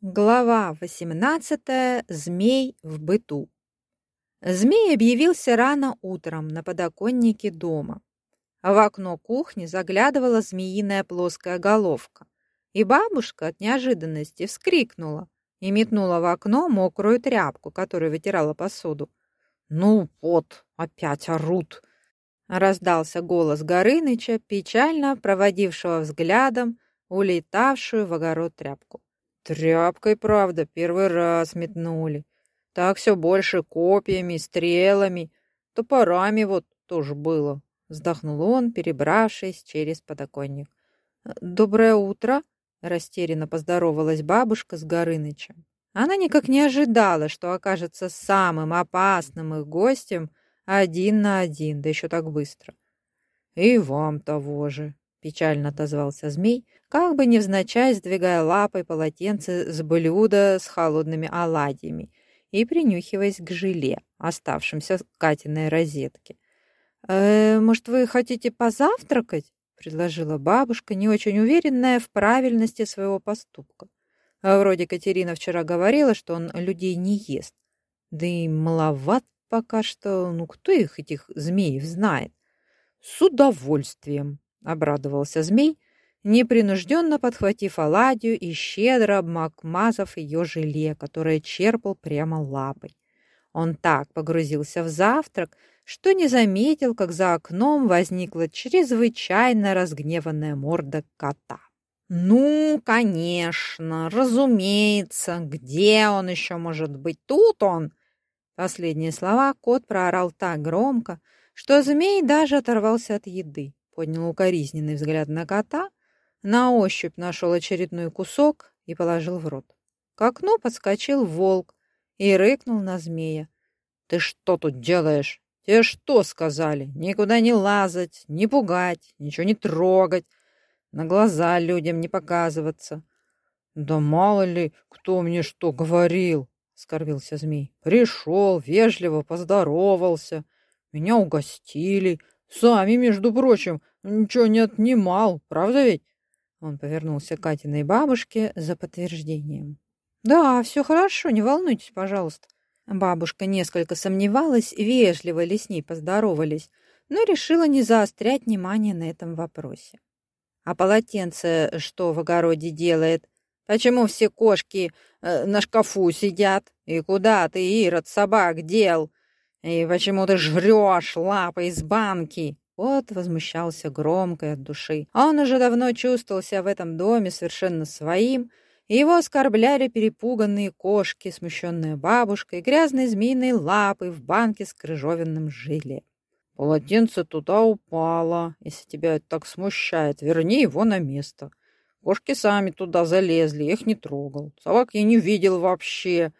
Глава 18. Змей в быту. Змей объявился рано утром на подоконнике дома. В окно кухни заглядывала змеиная плоская головка, и бабушка от неожиданности вскрикнула и метнула в окно мокрую тряпку, которую вытирала посуду. «Ну вот, опять орут!» Раздался голос Горыныча, печально проводившего взглядом улетавшую в огород тряпку. Тряпкой, правда, первый раз метнули. Так все больше копьями, стрелами, топорами вот тоже было. Вздохнул он, перебравшись через подоконник. «Доброе утро!» — растерянно поздоровалась бабушка с Горынычем. Она никак не ожидала, что окажется самым опасным их гостем один на один, да еще так быстро. «И вам того же!» — печально отозвался змей, как бы невзначай сдвигая лапой полотенце с блюда с холодными оладьями и принюхиваясь к желе, оставшимся Катиной розетке. «Э, «Может, вы хотите позавтракать?» — предложила бабушка, не очень уверенная в правильности своего поступка. А вроде Катерина вчера говорила, что он людей не ест. Да и маловат пока что, ну кто их, этих змеев, знает? С удовольствием, — обрадовался змей, непринужденно подхватив оладью и щедро обмазав ее желе, которое черпал прямо лапой. Он так погрузился в завтрак, что не заметил, как за окном возникла чрезвычайно разгневанная морда кота. «Ну, конечно, разумеется, где он еще может быть? Тут он!» Последние слова кот проорал так громко, что змей даже оторвался от еды поднял укоризненный взгляд на кота, на ощупь нашел очередной кусок и положил в рот. К окну подскочил волк и рыкнул на змея. «Ты что тут делаешь? Тебе что сказали? Никуда не лазать, не пугать, ничего не трогать, на глаза людям не показываться». «Да мало ли, кто мне что говорил!» — скорбился змей. «Пришел, вежливо поздоровался, меня угостили, Сами, между прочим, ничего не отнимал, правда ведь? Он повернулся к Катиной бабушке за подтверждением. Да, все хорошо, не волнуйтесь, пожалуйста. Бабушка несколько сомневалась, вежливо ли с ней поздоровались, но решила не заострять внимание на этом вопросе. А полотенце что в огороде делает? Почему все кошки э, на шкафу сидят? И куда ты, Ирод, собак дел? «И почему ты жрешь лапой из банки?» Вот возмущался громко от души. Он уже давно чувствовал себя в этом доме совершенно своим, и его оскорбляли перепуганные кошки, смущенная бабушка и грязные змеиные лапы в банке с крыжовенным желе. «Полотенце туда упало. Если тебя это так смущает, верни его на место. Кошки сами туда залезли, их не трогал. Собак я не видел вообще.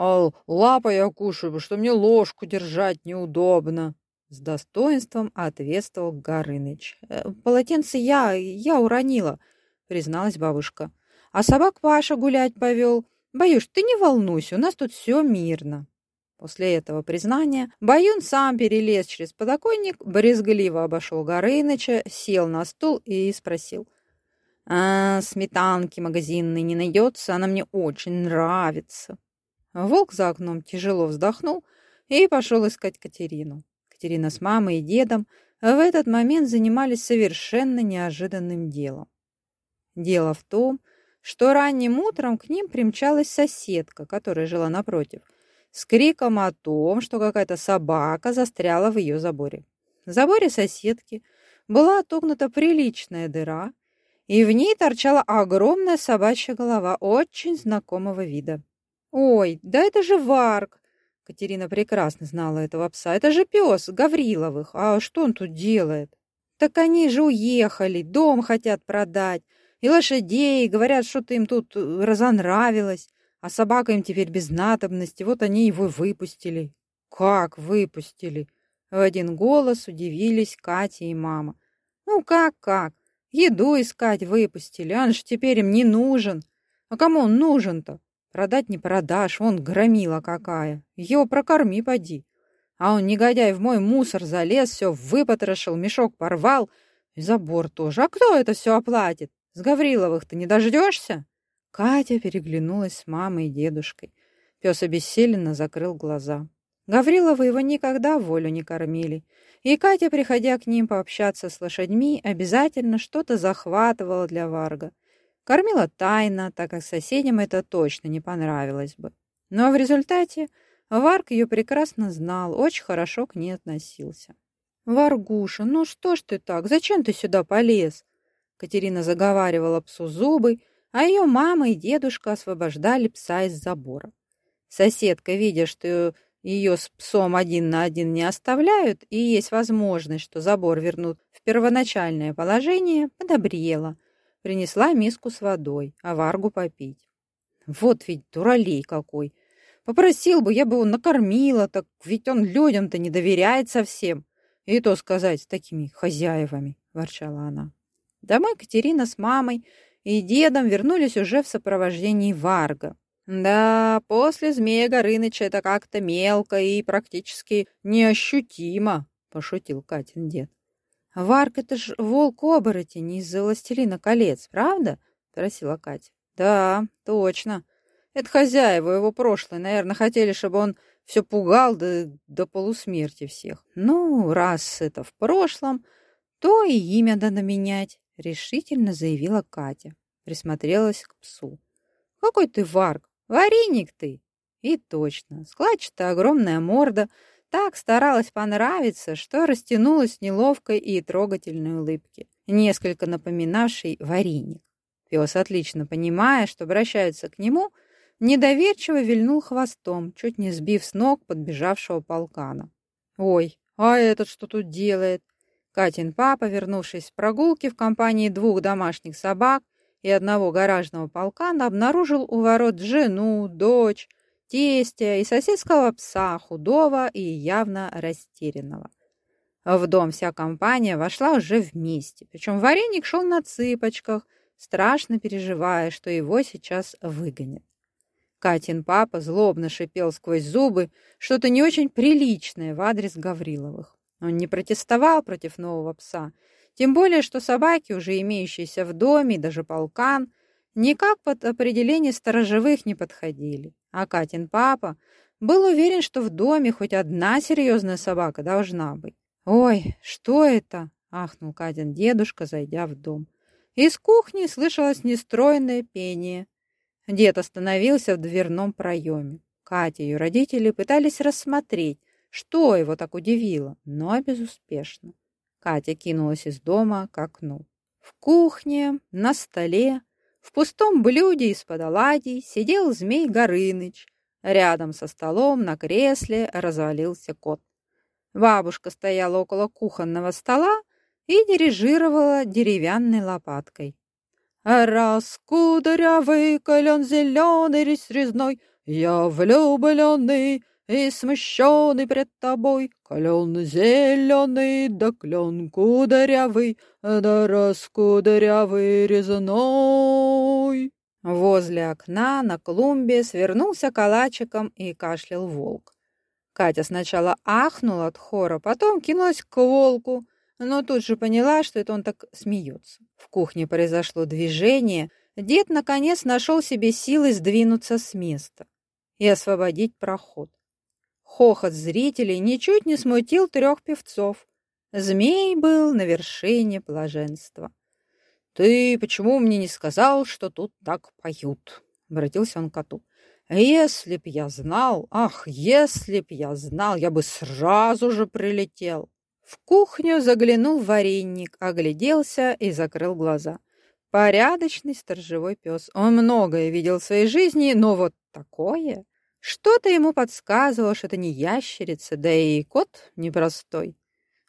А лапой я кушаю, что мне ложку держать неудобно. С достоинством ответствовал Горыныч. «Э, «Полотенце я, я уронила», — призналась бабушка. «А собак Паша гулять повел. Боюсь, ты не волнуйся, у нас тут все мирно». После этого признания Баюн сам перелез через подоконник, брезгливо обошел Горыныча, сел на стул и спросил. «А, сметанки магазинной не найдется, она мне очень нравится». Волк за окном тяжело вздохнул и пошел искать Катерину. Катерина с мамой и дедом в этот момент занимались совершенно неожиданным делом. Дело в том, что ранним утром к ним примчалась соседка, которая жила напротив, с криком о том, что какая-то собака застряла в ее заборе. В заборе соседки была отогнута приличная дыра, и в ней торчала огромная собачья голова очень знакомого вида. «Ой, да это же Варк!» Катерина прекрасно знала этого пса. «Это же пес Гавриловых. А что он тут делает?» «Так они же уехали, дом хотят продать. И лошадей, говорят, что-то им тут э, разонравилось. А собака им теперь без надобности. Вот они его выпустили». «Как выпустили?» В один голос удивились Катя и мама. «Ну как-как? Еду искать выпустили. Он же теперь им не нужен. А кому он нужен-то? Продать не продашь, он громила какая. Его прокорми, поди. А он, негодяй, в мой мусор залез, все выпотрошил, мешок порвал. И забор тоже. А кто это все оплатит? С Гавриловых ты не дождешься? Катя переглянулась с мамой и дедушкой. Пес обессиленно закрыл глаза. Гавриловы его никогда волю не кормили. И Катя, приходя к ним пообщаться с лошадьми, обязательно что-то захватывала для Варга. Кормила тайно, так как соседям это точно не понравилось бы. Но в результате Варг ее прекрасно знал, очень хорошо к ней относился. «Варгуша, ну что ж ты так? Зачем ты сюда полез?» Катерина заговаривала псу зубы, а ее мама и дедушка освобождали пса из забора. Соседка, видя, что ее с псом один на один не оставляют и есть возможность, что забор вернут в первоначальное положение, подобрела, принесла миску с водой, а варгу попить. Вот ведь дуралей какой! Попросил бы, я бы его накормила, так ведь он людям-то не доверяет совсем. И то сказать, с такими хозяевами, ворчала она. Домой Катерина с мамой и дедом вернулись уже в сопровождении Варга. Да, после Змея Горыныча это как-то мелко и практически неощутимо, пошутил Катин дед. Варг это ж волк-оборотень из «Властелина колец», правда? спросила Катя. Да, точно. Это хозяева его прошлое, наверное, хотели, чтобы он все пугал до, до полусмерти всех. Ну, раз это в прошлом, то и имя надо менять решительно заявила Катя. Присмотрелась к псу. «Какой ты варг! Вареник ты!» И точно, складчатая огромная морда так старалась понравиться, что растянулась неловкой и трогательной улыбке, несколько напоминавшей вареник. Пес, отлично понимая, что обращаются к нему, недоверчиво вильнул хвостом, чуть не сбив с ног подбежавшего полкана. «Ой, а этот что тут делает?» Катин папа, вернувшись с прогулки в компании двух домашних собак и одного гаражного полкана, обнаружил у ворот жену, дочь, тестя и соседского пса, худого и явно растерянного. В дом вся компания вошла уже вместе, причем вареник шел на цыпочках, страшно переживая, что его сейчас выгонят. Катин папа злобно шипел сквозь зубы что-то не очень приличное в адрес Гавриловых. Он не протестовал против нового пса, тем более, что собаки, уже имеющиеся в доме, даже полкан, никак под определение сторожевых не подходили. А Катин папа был уверен, что в доме хоть одна серьезная собака должна быть. «Ой, что это?» — ахнул Катин дедушка, зайдя в дом. Из кухни слышалось нестройное пение. Дед остановился в дверном проеме. Катя и ее родители пытались рассмотреть, что его так удивило, но безуспешно. Катя кинулась из дома к окну. В кухне, на столе, в пустом блюде из-под оладий сидел змей Горыныч. Рядом со столом на кресле развалился кот. Бабушка стояла около кухонного стола и дирижировала деревянной лопаткой. «Раз кудрявый, колен зеленый, резной, я влюбленный, и смущенный пред тобой, клен зеленый, да клен кудрявый, да раскудрявый резной. Возле окна на клумбе свернулся калачиком и кашлял волк. Катя сначала ахнула от хора, потом кинулась к волку, но тут же поняла, что это он так смеется. В кухне произошло движение, дед наконец нашел себе силы сдвинуться с места и освободить проход. Хохот зрителей ничуть не смутил трех певцов. Змей был на вершине блаженства. «Ты почему мне не сказал, что тут так поют?» — обратился он к коту. «Если б я знал, ах, если б я знал, я бы сразу же прилетел!» В кухню заглянул вареник, огляделся и закрыл глаза. Порядочный сторожевой пес. Он многое видел в своей жизни, но вот такое... Что-то ему подсказывало, что это не ящерица, да и кот непростой.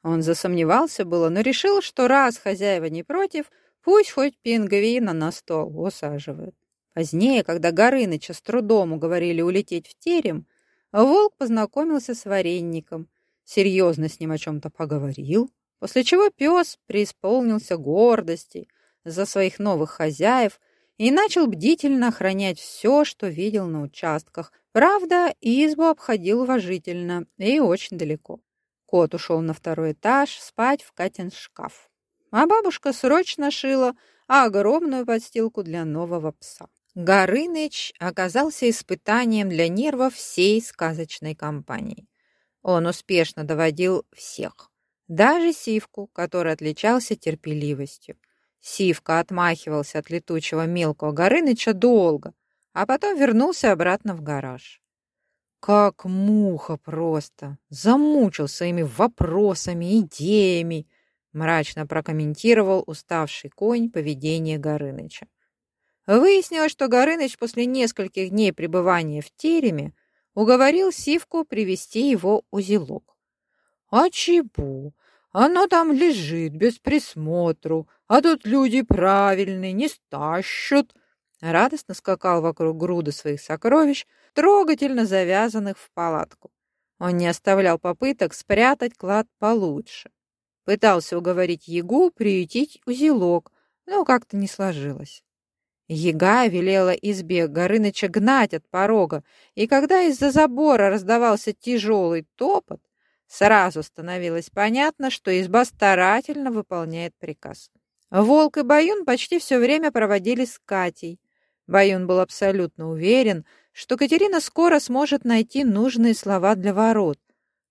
Он засомневался было, но решил, что раз хозяева не против, пусть хоть пингвина на стол усаживают. Позднее, когда Горыныча с трудом уговорили улететь в терем, волк познакомился с варенником, серьезно с ним о чем-то поговорил, после чего пес преисполнился гордости за своих новых хозяев и начал бдительно охранять все, что видел на участках, Правда, избу обходил уважительно и очень далеко. Кот ушел на второй этаж спать в Катин шкаф. А бабушка срочно шила огромную подстилку для нового пса. Горыныч оказался испытанием для нервов всей сказочной компании. Он успешно доводил всех, даже Сивку, который отличался терпеливостью. Сивка отмахивался от летучего мелкого Горыныча долго, а потом вернулся обратно в гараж. Как муха просто! Замучил своими вопросами, идеями, мрачно прокомментировал уставший конь поведение Горыныча. Выяснилось, что Горыныч после нескольких дней пребывания в тереме уговорил Сивку привести его узелок. «А чего? Оно там лежит без присмотру, а тут люди правильные, не стащут!» Радостно скакал вокруг груды своих сокровищ, трогательно завязанных в палатку. Он не оставлял попыток спрятать клад получше. Пытался уговорить Ягу приютить узелок, но как-то не сложилось. Яга велела избе Горыныча гнать от порога, и когда из-за забора раздавался тяжелый топот, сразу становилось понятно, что изба старательно выполняет приказ. Волк и Баюн почти все время проводили с Катей. Баюн был абсолютно уверен, что Катерина скоро сможет найти нужные слова для ворот,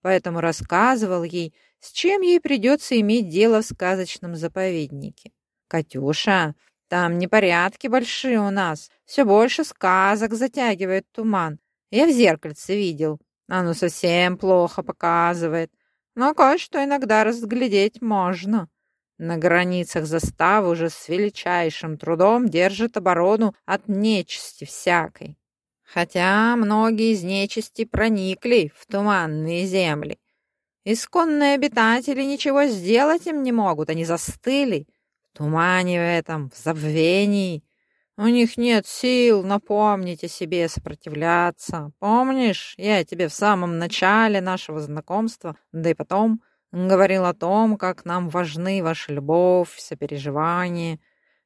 поэтому рассказывал ей, с чем ей придется иметь дело в сказочном заповеднике. «Катюша, там непорядки большие у нас. Все больше сказок затягивает туман. Я в зеркальце видел. Оно совсем плохо показывает. Но кое-что иногда разглядеть можно. На границах заставы уже с величайшим трудом держит оборону от нечисти всякой. Хотя многие из нечисти проникли в туманные земли. Исконные обитатели ничего сделать им не могут, они застыли тумане в этом, в забвении. У них нет сил напомнить о себе, сопротивляться. Помнишь, я тебе в самом начале нашего знакомства, да и потом, говорил о том, как нам важны ваша любовь, сопереживание.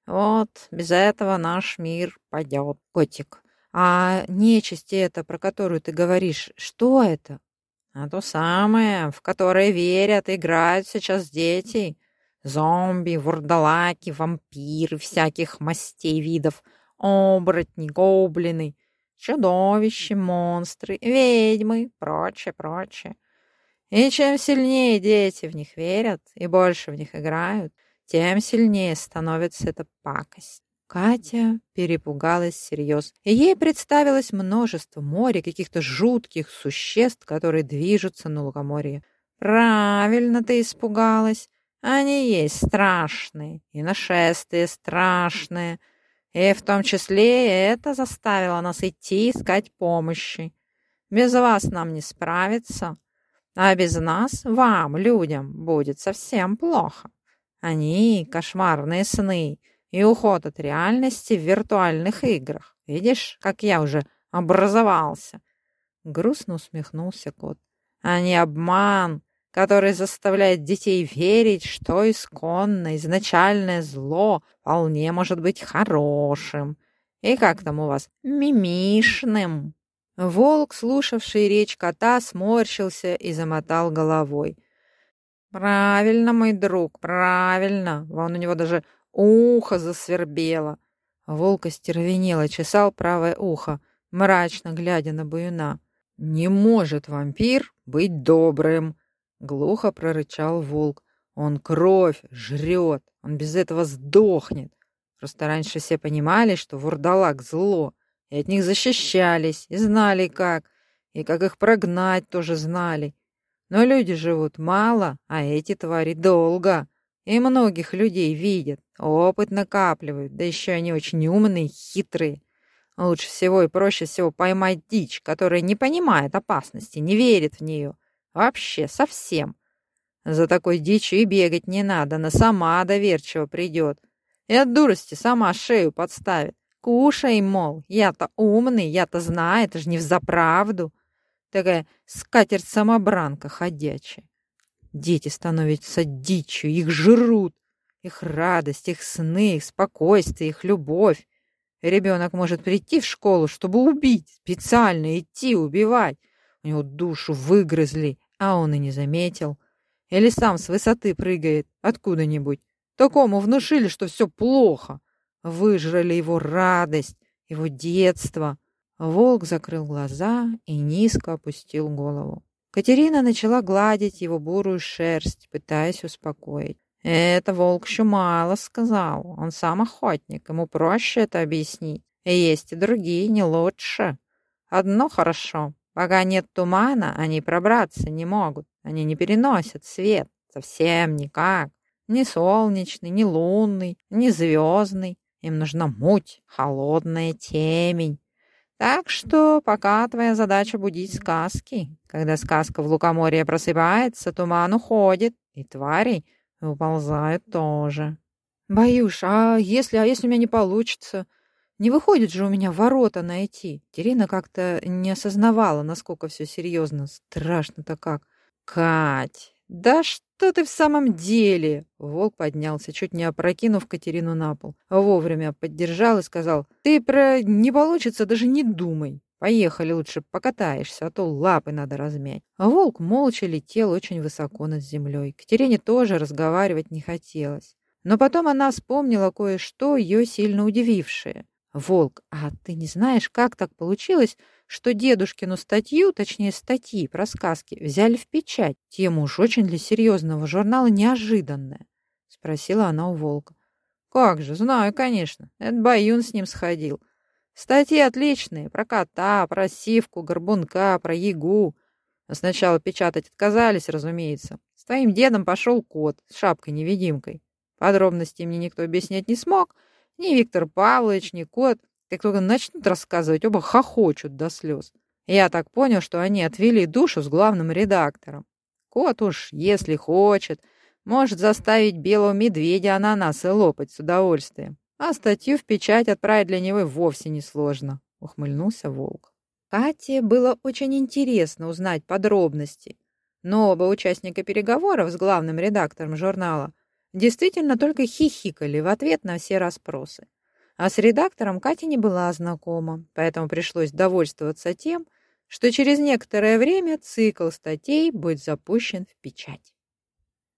Вот, без этого наш мир пойдет. Котик, а нечисти это, про которую ты говоришь, что это? А то самое, в которое верят, играют сейчас дети. Зомби, вурдалаки, вампиры всяких мастей видов, оборотни, гоблины, чудовища, монстры, ведьмы, прочее, прочее. И чем сильнее дети в них верят и больше в них играют, тем сильнее становится эта пакость. Катя перепугалась всерьез, и ей представилось множество моря каких-то жутких существ, которые движутся на лукоморье. «Правильно ты испугалась. Они есть страшные, и нашествие страшное, и в том числе это заставило нас идти искать помощи. Без вас нам не справиться, а без нас, вам, людям, будет совсем плохо. Они — кошмарные сны и уход от реальности в виртуальных играх. Видишь, как я уже образовался?» Грустно усмехнулся кот. «Они обман, который заставляет детей верить, что исконное, изначальное зло вполне может быть хорошим. И как там у вас? Мимишным. Волк, слушавший речь кота, сморщился и замотал головой. «Правильно, мой друг, правильно!» Вон у него даже ухо засвербело. Волк остервенело чесал правое ухо, мрачно глядя на Баюна. «Не может вампир быть добрым!» Глухо прорычал волк. Он кровь жрет, он без этого сдохнет. Просто раньше все понимали, что вурдалак зло, и от них защищались, и знали как, и как их прогнать тоже знали. Но люди живут мало, а эти твари долго. И многих людей видят, опыт накапливают, да еще они очень умные, хитрые. Лучше всего и проще всего поймать дичь, которая не понимает опасности, не верит в нее, Вообще, совсем. За такой дичью и бегать не надо, она сама доверчиво придет. И от дурости сама шею подставит. Кушай, мол, я-то умный, я-то знаю, это же не взаправду. Такая скатерть-самобранка ходячая. Дети становятся дичью, их жрут. Их радость, их сны, их спокойствие, их любовь. Ребенок может прийти в школу, чтобы убить, специально идти убивать. У него душу выгрызли, а он и не заметил. Или сам с высоты прыгает откуда-нибудь. Такому внушили, что все плохо. Выжрали его радость, его детство. Волк закрыл глаза и низко опустил голову. Катерина начала гладить его бурую шерсть, пытаясь успокоить. «Это волк еще мало сказал. Он сам охотник, ему проще это объяснить. Есть и другие, не лучше. Одно хорошо. Пока нет тумана, они пробраться не могут. Они не переносят свет. Совсем никак. Ни солнечный, ни лунный, ни звездный. Им нужна муть, холодная темень. Так что пока твоя задача будить сказки. Когда сказка в лукоморье просыпается, туман уходит, и твари уползают тоже. Боюсь, а если, а если у меня не получится? Не выходит же у меня ворота найти. Терина как-то не осознавала, насколько все серьезно. Страшно-то как. Кать, да что ты в самом деле? Волк поднялся, чуть не опрокинув Катерину на пол. Вовремя поддержал и сказал, ты про не получится даже не думай. Поехали лучше покатаешься, а то лапы надо размять. Волк молча летел очень высоко над землей. Катерине тоже разговаривать не хотелось. Но потом она вспомнила кое-что, ее сильно удивившее. Волк, а ты не знаешь, как так получилось, что дедушкину статью, точнее статьи про сказки, взяли в печать? Тема уж очень для серьезного журнала неожиданная. Спросила она у Волка. Как же, знаю, конечно. Это Баюн с ним сходил. Статьи отличные. Про кота, про сивку, горбунка, про. Но сначала печатать отказались, разумеется. С твоим дедом пошел кот с шапкой-невидимкой. Подробности мне никто объяснять не смог, ни Виктор Павлович, ни кот. Как только начнут рассказывать, оба хохочут до слез. Я так понял, что они отвели душу с главным редактором. Кот уж, если хочет, может заставить белого медведя ананасы лопать с удовольствием. А статью в печать отправить для него вовсе не сложно, ухмыльнулся волк. Кате было очень интересно узнать подробности, но оба участника переговоров с главным редактором журнала действительно только хихикали в ответ на все расспросы. А с редактором Катя не была знакома, поэтому пришлось довольствоваться тем, что через некоторое время цикл статей будет запущен в печать.